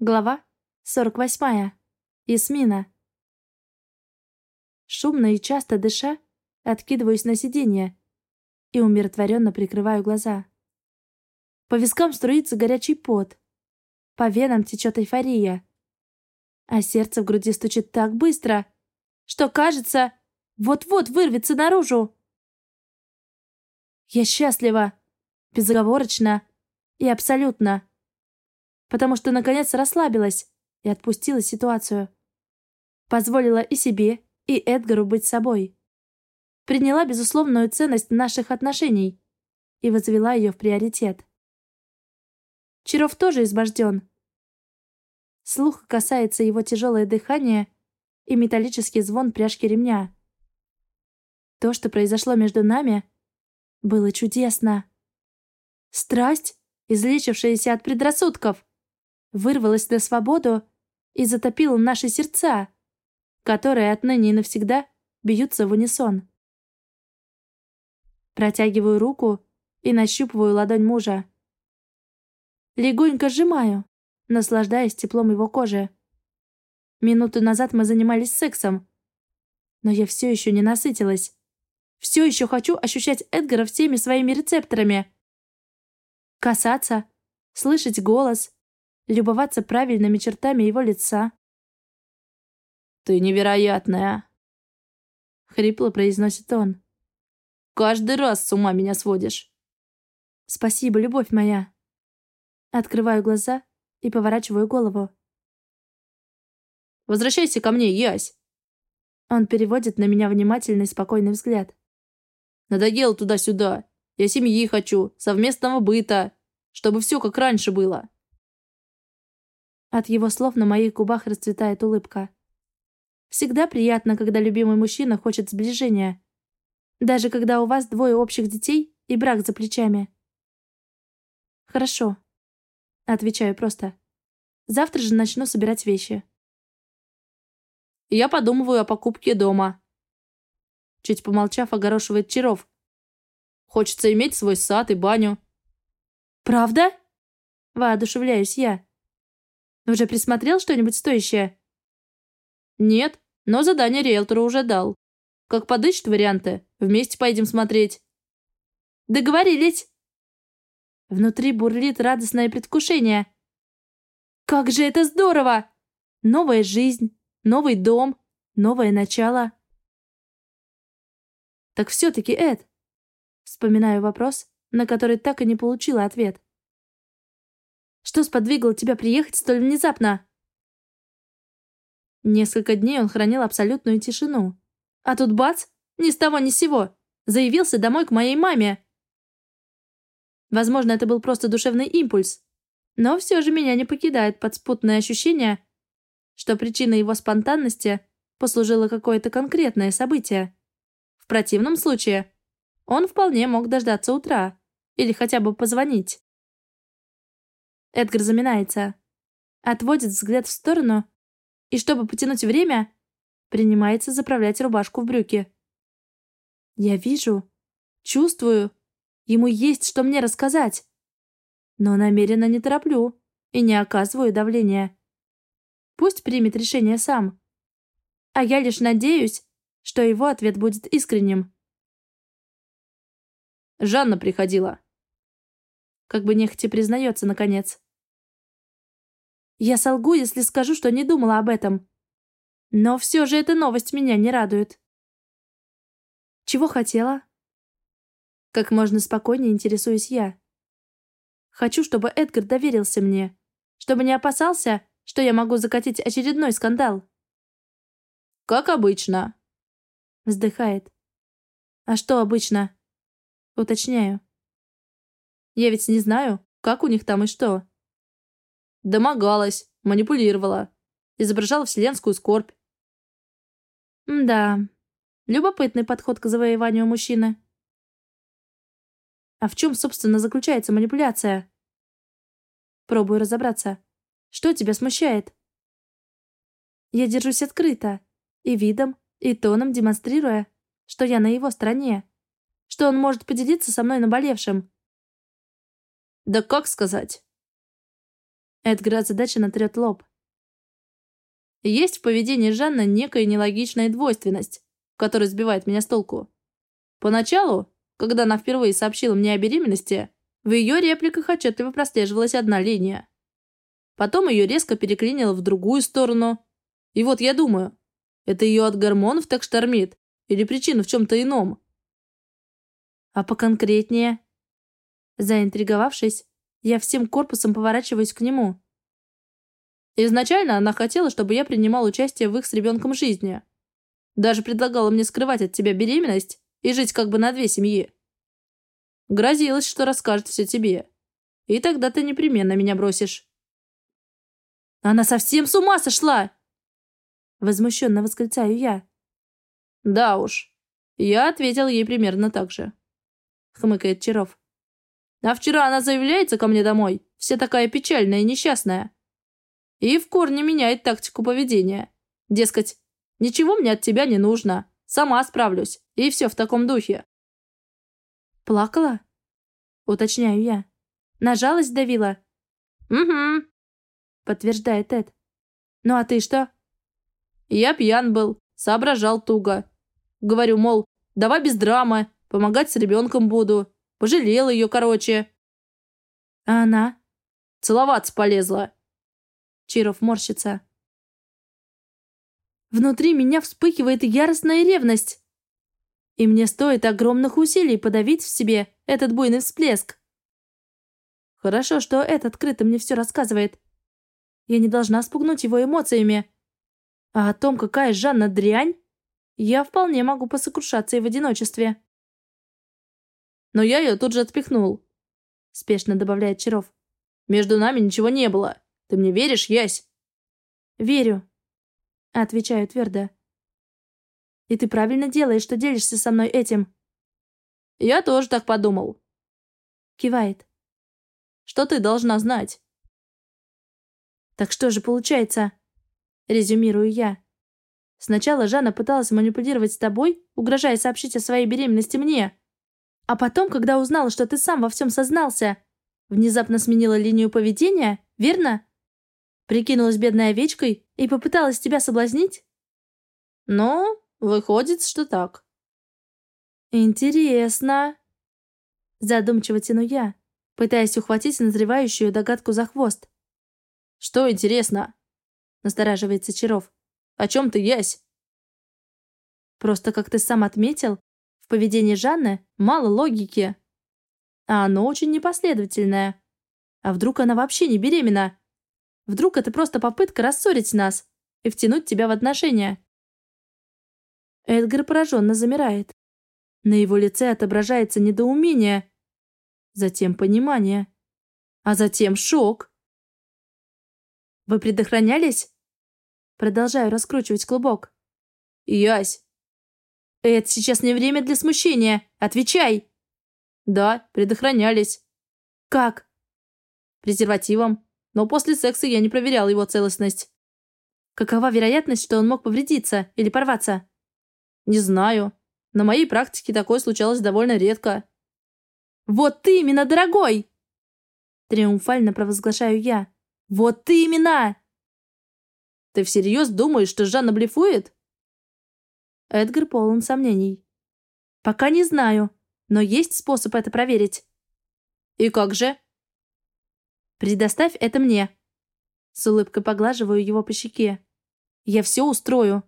Глава 48. Ясмина. Шумно и часто дыша, откидываюсь на сиденье и умиротворенно прикрываю глаза. По вискам струится горячий пот, по венам течет эйфория, а сердце в груди стучит так быстро, что кажется, вот-вот вырвется наружу. Я счастлива, безоговорочно и абсолютно потому что наконец расслабилась и отпустила ситуацию. Позволила и себе, и Эдгару быть собой. Приняла безусловную ценность наших отношений и возвела ее в приоритет. Чаров тоже избожден. Слух касается его тяжелое дыхание и металлический звон пряжки ремня. То, что произошло между нами, было чудесно. Страсть, излечившаяся от предрассудков вырвалась на свободу и затопила наши сердца, которые отныне и навсегда бьются в унисон. Протягиваю руку и нащупываю ладонь мужа. Легонько сжимаю, наслаждаясь теплом его кожи. Минуту назад мы занимались сексом, но я все еще не насытилась. Все еще хочу ощущать Эдгара всеми своими рецепторами. Касаться, слышать голос, любоваться правильными чертами его лица. «Ты невероятная!» — хрипло произносит он. «Каждый раз с ума меня сводишь!» «Спасибо, любовь моя!» Открываю глаза и поворачиваю голову. «Возвращайся ко мне, Ясь!» Он переводит на меня внимательный спокойный взгляд. «Надоело туда-сюда. Я семьи хочу, совместного быта, чтобы все как раньше было». От его слов на моих губах расцветает улыбка. Всегда приятно, когда любимый мужчина хочет сближения. Даже когда у вас двое общих детей и брак за плечами. Хорошо. Отвечаю просто. Завтра же начну собирать вещи. Я подумываю о покупке дома. Чуть помолчав, огорошивает Чаров. Хочется иметь свой сад и баню. Правда? Воодушевляюсь я. Уже присмотрел что-нибудь стоящее? Нет, но задание риэлтору уже дал. Как подыщет варианты, вместе поедем смотреть. Договорились. Внутри бурлит радостное предвкушение. Как же это здорово! Новая жизнь, новый дом, новое начало. Так все-таки, Эд, вспоминаю вопрос, на который так и не получила ответ. Что сподвигло тебя приехать столь внезапно?» Несколько дней он хранил абсолютную тишину. А тут бац, ни с того ни с сего, заявился домой к моей маме. Возможно, это был просто душевный импульс, но все же меня не покидает подспутное ощущение, что причиной его спонтанности послужило какое-то конкретное событие. В противном случае он вполне мог дождаться утра или хотя бы позвонить. Эдгар заминается. Отводит взгляд в сторону и, чтобы потянуть время, принимается заправлять рубашку в брюки. Я вижу, чувствую, ему есть что мне рассказать. Но намеренно не тороплю и не оказываю давления. Пусть примет решение сам. А я лишь надеюсь, что его ответ будет искренним. Жанна приходила. Как бы нехотя признается, наконец. Я солгу, если скажу, что не думала об этом. Но все же эта новость меня не радует. Чего хотела? Как можно спокойнее интересуюсь я. Хочу, чтобы Эдгар доверился мне. Чтобы не опасался, что я могу закатить очередной скандал. «Как обычно», — вздыхает. «А что обычно?» Уточняю. Я ведь не знаю, как у них там и что. Домогалась, манипулировала, изображала вселенскую скорбь. Да, любопытный подход к завоеванию мужчины. А в чем, собственно, заключается манипуляция? Пробую разобраться. Что тебя смущает? Я держусь открыто, и видом, и тоном демонстрируя, что я на его стороне, что он может поделиться со мной наболевшим. Да как сказать? Эдгар озадаченно трет лоб. Есть в поведении Жанны некая нелогичная двойственность, которая сбивает меня с толку. Поначалу, когда она впервые сообщила мне о беременности, в ее репликах отчетливо прослеживалась одна линия. Потом ее резко переклинило в другую сторону. И вот я думаю, это ее от гормонов так штормит? Или причина в чем-то ином? А поконкретнее? Заинтриговавшись, я всем корпусом поворачиваюсь к нему. Изначально она хотела, чтобы я принимал участие в их с ребенком жизни. Даже предлагала мне скрывать от тебя беременность и жить как бы на две семьи. Грозилась, что расскажет все тебе. И тогда ты непременно меня бросишь. Она совсем с ума сошла!» Возмущенно восклицаю я. «Да уж. Я ответил ей примерно так же», — хмыкает Чаров. «А вчера она заявляется ко мне домой, вся такая печальная и несчастная. И в корне меняет тактику поведения. Дескать, ничего мне от тебя не нужно, сама справлюсь, и все в таком духе». «Плакала?» — уточняю я. «На давила?» «Угу», подтверждает Эд. «Ну а ты что?» «Я пьян был, соображал туго. Говорю, мол, давай без драмы, помогать с ребенком буду. Пожалел ее, короче». «А она?» «Целоваться полезла». Чиров морщится. Внутри меня вспыхивает яростная ревность. И мне стоит огромных усилий подавить в себе этот буйный всплеск. Хорошо, что Эд открыто мне все рассказывает. Я не должна спугнуть его эмоциями. А о том, какая Жанна дрянь, я вполне могу посокрушаться и в одиночестве. Но я ее тут же отпихнул. Спешно добавляет Чаров. Между нами ничего не было. Ты мне веришь, Ясь? Верю. Отвечаю твердо. И ты правильно делаешь, что делишься со мной этим. Я тоже так подумал. Кивает. Что ты должна знать? Так что же получается? Резюмирую я. Сначала Жанна пыталась манипулировать с тобой, угрожая сообщить о своей беременности мне. А потом, когда узнала, что ты сам во всем сознался, внезапно сменила линию поведения, верно? Прикинулась бедной овечкой и попыталась тебя соблазнить? Ну, выходит, что так. Интересно. Задумчиво тяну я, пытаясь ухватить назревающую догадку за хвост. «Что интересно?» Настораживается Чаров. «О чем ты, Ясь?» «Просто, как ты сам отметил, в поведении Жанны мало логики. А оно очень непоследовательное. А вдруг она вообще не беременна? Вдруг это просто попытка рассорить нас и втянуть тебя в отношения?» Эдгар пораженно замирает. На его лице отображается недоумение, затем понимание, а затем шок. Вы предохранялись? Продолжаю раскручивать клубок. Ясь. Это сейчас не время для смущения. Отвечай. Да, предохранялись. Как? Презервативом. Но после секса я не проверял его целостность. Какова вероятность, что он мог повредиться или порваться? Не знаю. На моей практике такое случалось довольно редко. Вот именно, дорогой! Триумфально провозглашаю я. «Вот именно!» «Ты всерьез думаешь, что Жанна блефует?» Эдгар полон сомнений. «Пока не знаю, но есть способ это проверить». «И как же?» «Предоставь это мне». С улыбкой поглаживаю его по щеке. «Я все устрою».